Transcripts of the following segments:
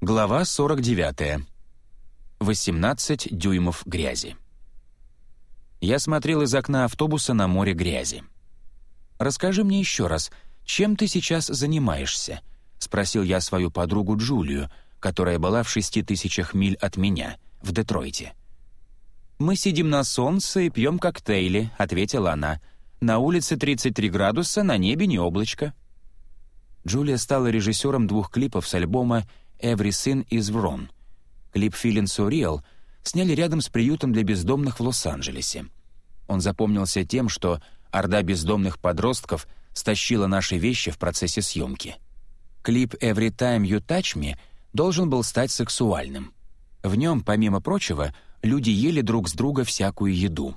Глава 49. 18 дюймов грязи. Я смотрел из окна автобуса на море грязи. «Расскажи мне еще раз, чем ты сейчас занимаешься?» — спросил я свою подругу Джулию, которая была в шести тысячах миль от меня, в Детройте. «Мы сидим на солнце и пьем коктейли», — ответила она. «На улице 33 градуса, на небе не облачко». Джулия стала режиссером двух клипов с альбома «Everything is Wrong». Клип «Feeling So Real» сняли рядом с приютом для бездомных в Лос-Анджелесе. Он запомнился тем, что орда бездомных подростков стащила наши вещи в процессе съемки. Клип «Every Time You Touch Me» должен был стать сексуальным. В нем, помимо прочего, люди ели друг с друга всякую еду.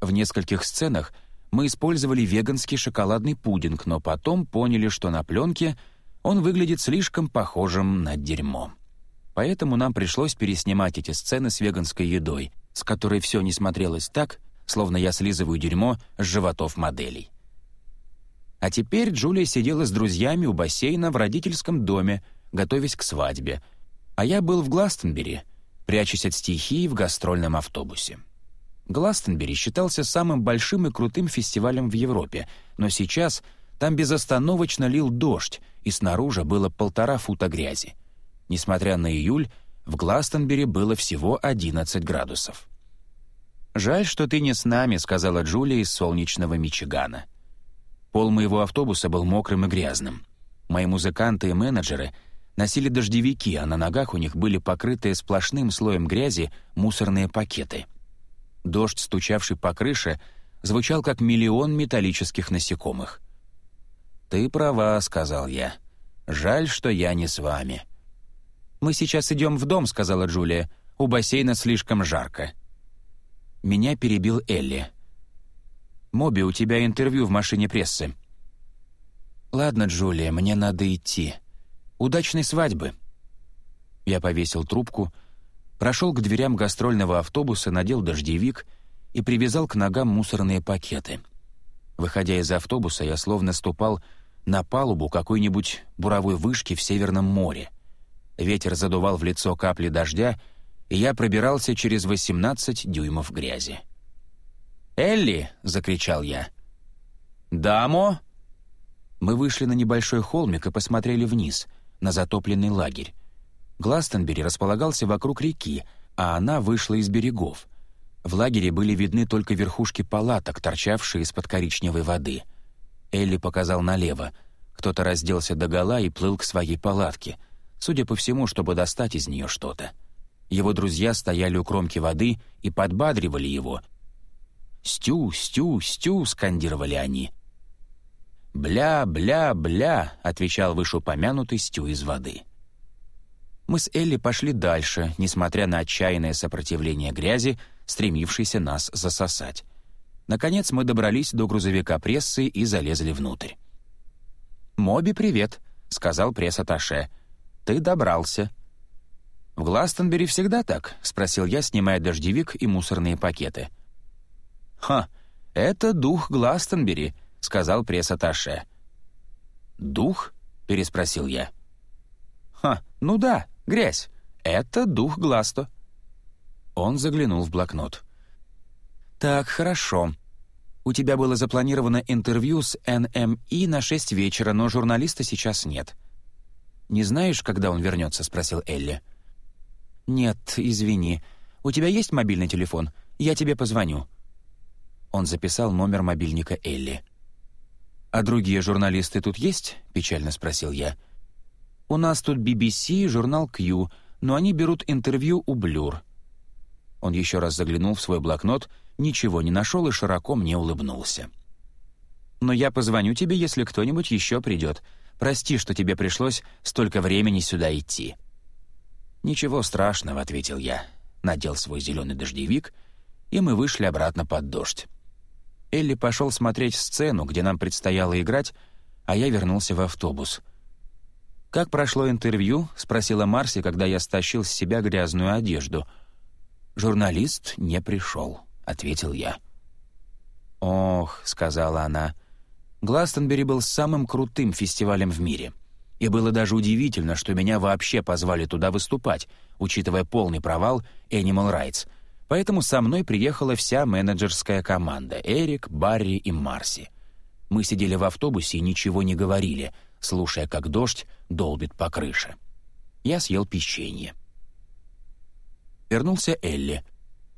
В нескольких сценах мы использовали веганский шоколадный пудинг, но потом поняли, что на пленке он выглядит слишком похожим на дерьмо. Поэтому нам пришлось переснимать эти сцены с веганской едой, с которой все не смотрелось так, словно я слизываю дерьмо с животов моделей. А теперь Джулия сидела с друзьями у бассейна в родительском доме, готовясь к свадьбе, а я был в Гластенбери, прячась от стихии в гастрольном автобусе. Гластенбери считался самым большим и крутым фестивалем в Европе, но сейчас там безостановочно лил дождь, и снаружи было полтора фута грязи. Несмотря на июль, в Гластенбери было всего 11 градусов. «Жаль, что ты не с нами», — сказала Джулия из солнечного Мичигана. Пол моего автобуса был мокрым и грязным. Мои музыканты и менеджеры носили дождевики, а на ногах у них были покрытые сплошным слоем грязи мусорные пакеты. Дождь, стучавший по крыше, звучал как миллион металлических насекомых. «Ты права», — сказал я. «Жаль, что я не с вами». «Мы сейчас идем в дом», — сказала Джулия. «У бассейна слишком жарко». Меня перебил Элли. «Моби, у тебя интервью в машине прессы». «Ладно, Джулия, мне надо идти. Удачной свадьбы». Я повесил трубку, прошел к дверям гастрольного автобуса, надел дождевик и привязал к ногам мусорные пакеты. Выходя из автобуса, я словно ступал на палубу какой-нибудь буровой вышки в Северном море. Ветер задувал в лицо капли дождя, и я пробирался через 18 дюймов грязи. «Элли!» — закричал я. «Дамо!» Мы вышли на небольшой холмик и посмотрели вниз, на затопленный лагерь. Гластенбери располагался вокруг реки, а она вышла из берегов. В лагере были видны только верхушки палаток, торчавшие из-под коричневой воды. Элли показал налево. Кто-то разделся догола и плыл к своей палатке, судя по всему, чтобы достать из нее что-то. Его друзья стояли у кромки воды и подбадривали его. «Стю, стю, стю!» — скандировали они. «Бля, бля, бля!» — отвечал вышеупомянутый стю из воды. Мы с Элли пошли дальше, несмотря на отчаянное сопротивление грязи, стремившейся нас засосать. Наконец мы добрались до грузовика прессы и залезли внутрь. «Моби, привет», — сказал пресс-атташе. «Ты добрался». «В Гластонбери всегда так?» — спросил я, снимая дождевик и мусорные пакеты. «Ха, это дух Гластонбери», — сказал пресс-атташе. «Дух?» — переспросил я. «Ха, ну да, грязь. Это дух Гласто». Он заглянул в блокнот. «Так, хорошо. У тебя было запланировано интервью с НМИ на шесть вечера, но журналиста сейчас нет. «Не знаешь, когда он вернется?» — спросил Элли. «Нет, извини. У тебя есть мобильный телефон? Я тебе позвоню». Он записал номер мобильника Элли. «А другие журналисты тут есть?» — печально спросил я. «У нас тут BBC и журнал Q, но они берут интервью у Блюр». Он еще раз заглянул в свой блокнот, ничего не нашел и широко мне улыбнулся. «Но я позвоню тебе, если кто-нибудь еще придет. Прости, что тебе пришлось столько времени сюда идти». «Ничего страшного», — ответил я, надел свой зеленый дождевик, и мы вышли обратно под дождь. Элли пошел смотреть сцену, где нам предстояло играть, а я вернулся в автобус. «Как прошло интервью?» — спросила Марси, когда я стащил с себя грязную одежду. «Журналист не пришел», — ответил я. «Ох», — сказала она, — Гластонбери был самым крутым фестивалем в мире. И было даже удивительно, что меня вообще позвали туда выступать, учитывая полный провал Animal Rights. Поэтому со мной приехала вся менеджерская команда — Эрик, Барри и Марси. Мы сидели в автобусе и ничего не говорили, слушая, как дождь долбит по крыше. Я съел печенье. Вернулся Элли.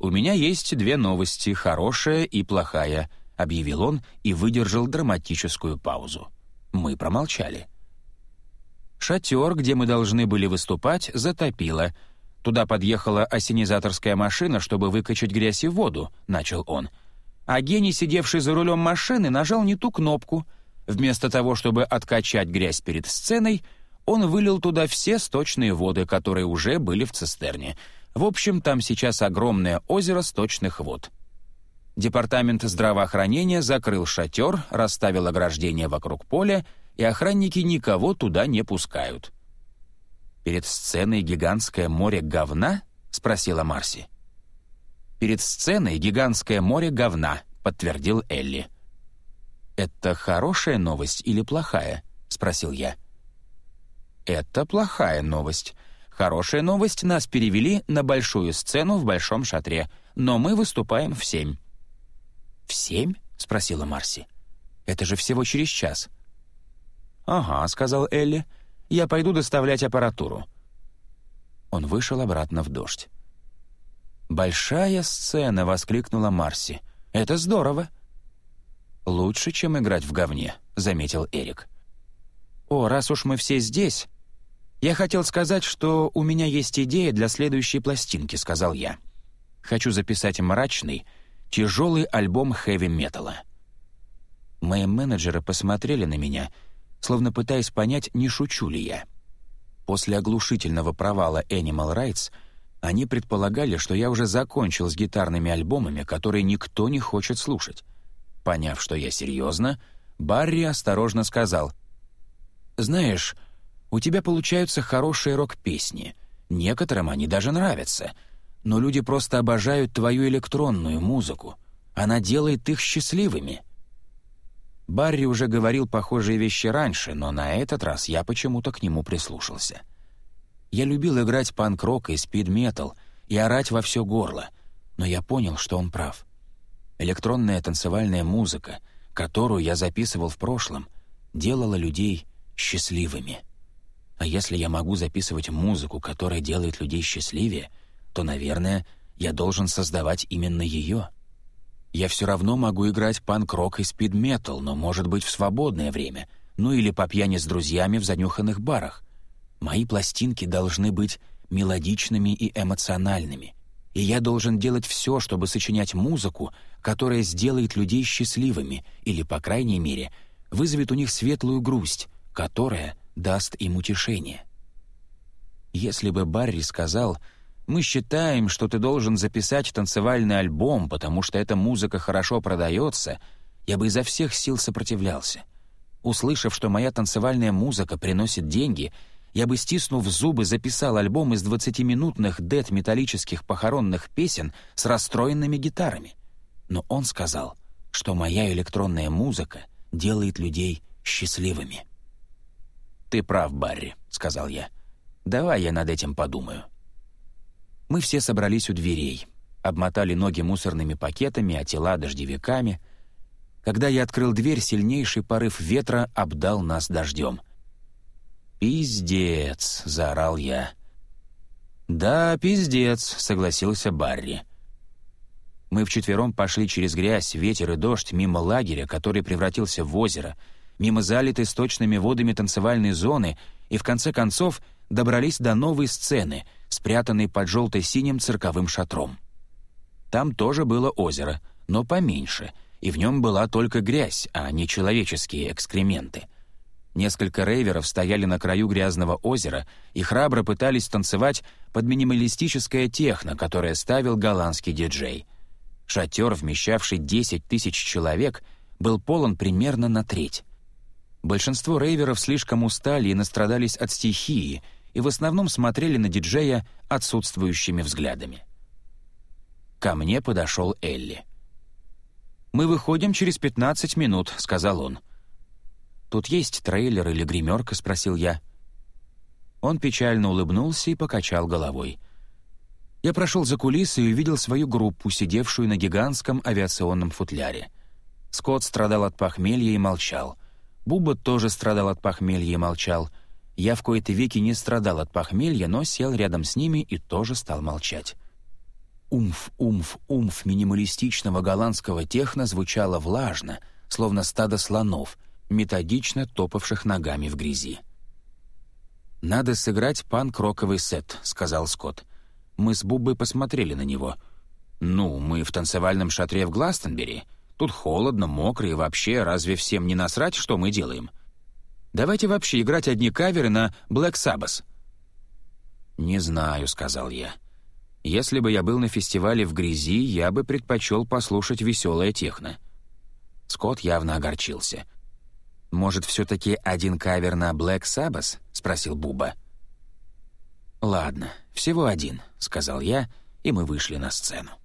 «У меня есть две новости, хорошая и плохая», — объявил он и выдержал драматическую паузу. Мы промолчали. Шатер, где мы должны были выступать, затопило. Туда подъехала осенизаторская машина, чтобы выкачать грязь и воду, начал он. А гений, сидевший за рулем машины, нажал не ту кнопку. Вместо того, чтобы откачать грязь перед сценой, он вылил туда все сточные воды, которые уже были в цистерне. В общем, там сейчас огромное озеро сточных вод. Департамент здравоохранения закрыл шатер, расставил ограждение вокруг поля и охранники никого туда не пускают. «Перед сценой гигантское море говна?» — спросила Марси. «Перед сценой гигантское море говна», — подтвердил Элли. «Это хорошая новость или плохая?» — спросил я. «Это плохая новость. Хорошая новость, нас перевели на большую сцену в большом шатре, но мы выступаем в семь». «В семь?» — спросила Марси. «Это же всего через час». «Ага», — сказал Элли, — «я пойду доставлять аппаратуру». Он вышел обратно в дождь. «Большая сцена!» — воскликнула Марси. «Это здорово!» «Лучше, чем играть в говне», — заметил Эрик. «О, раз уж мы все здесь...» «Я хотел сказать, что у меня есть идея для следующей пластинки», — сказал я. «Хочу записать мрачный, тяжелый альбом хэви-металла». Мои менеджеры посмотрели на меня — словно пытаясь понять, не шучу ли я. После оглушительного провала Animal Rights они предполагали, что я уже закончил с гитарными альбомами, которые никто не хочет слушать. Поняв, что я серьезно, Барри осторожно сказал, «Знаешь, у тебя получаются хорошие рок-песни. Некоторым они даже нравятся. Но люди просто обожают твою электронную музыку. Она делает их счастливыми». Барри уже говорил похожие вещи раньше, но на этот раз я почему-то к нему прислушался. Я любил играть панк-рок и спид-метал и орать во все горло, но я понял, что он прав. Электронная танцевальная музыка, которую я записывал в прошлом, делала людей счастливыми. А если я могу записывать музыку, которая делает людей счастливее, то, наверное, я должен создавать именно ее — я все равно могу играть панк-рок и спид-метал, но, может быть, в свободное время, ну или по пьяни с друзьями в занюханных барах. Мои пластинки должны быть мелодичными и эмоциональными, и я должен делать все, чтобы сочинять музыку, которая сделает людей счастливыми или, по крайней мере, вызовет у них светлую грусть, которая даст им утешение. Если бы Барри сказал мы считаем, что ты должен записать танцевальный альбом, потому что эта музыка хорошо продается, я бы изо всех сил сопротивлялся. Услышав, что моя танцевальная музыка приносит деньги, я бы, стиснув зубы, записал альбом из 20-минутных дед-металлических похоронных песен с расстроенными гитарами. Но он сказал, что моя электронная музыка делает людей счастливыми. «Ты прав, Барри», — сказал я. «Давай я над этим подумаю». Мы все собрались у дверей, обмотали ноги мусорными пакетами, а тела дождевиками. Когда я открыл дверь, сильнейший порыв ветра обдал нас дождем. «Пиздец!» — заорал я. «Да, пиздец!» — согласился Барри. Мы вчетвером пошли через грязь, ветер и дождь мимо лагеря, который превратился в озеро, мимо залитой сточными водами танцевальной зоны и, в конце концов, добрались до новой сцены, спрятанной под желто-синим цирковым шатром. Там тоже было озеро, но поменьше, и в нем была только грязь, а не человеческие экскременты. Несколько рейверов стояли на краю грязного озера и храбро пытались танцевать под минималистическое техно, которое ставил голландский диджей. Шатер, вмещавший 10 тысяч человек, был полон примерно на треть. Большинство рейверов слишком устали и настрадались от стихии — и в основном смотрели на диджея отсутствующими взглядами. Ко мне подошел Элли. «Мы выходим через 15 минут», — сказал он. «Тут есть трейлер или гримерка?» — спросил я. Он печально улыбнулся и покачал головой. Я прошел за кулисы и увидел свою группу, сидевшую на гигантском авиационном футляре. Скотт страдал от похмелья и молчал. Буба тоже страдал от похмелья и молчал. Я в кои-то веки не страдал от похмелья, но сел рядом с ними и тоже стал молчать. Умф, умф, умф минималистичного голландского техно звучало влажно, словно стадо слонов, методично топавших ногами в грязи. «Надо сыграть панк-роковый сет», — сказал Скотт. Мы с Буббой посмотрели на него. «Ну, мы в танцевальном шатре в Гластонбери. Тут холодно, мокро и вообще, разве всем не насрать, что мы делаем? Давайте вообще играть одни каверы на Black Sabbath». «Не знаю», — сказал я. «Если бы я был на фестивале в грязи, я бы предпочел послушать веселое техно». Скотт явно огорчился — «Может, все-таки один кавер на Black Sabbath?» — спросил Буба. «Ладно, всего один», — сказал я, и мы вышли на сцену.